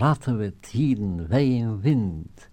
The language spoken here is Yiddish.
ratte wird hieden wehen wind.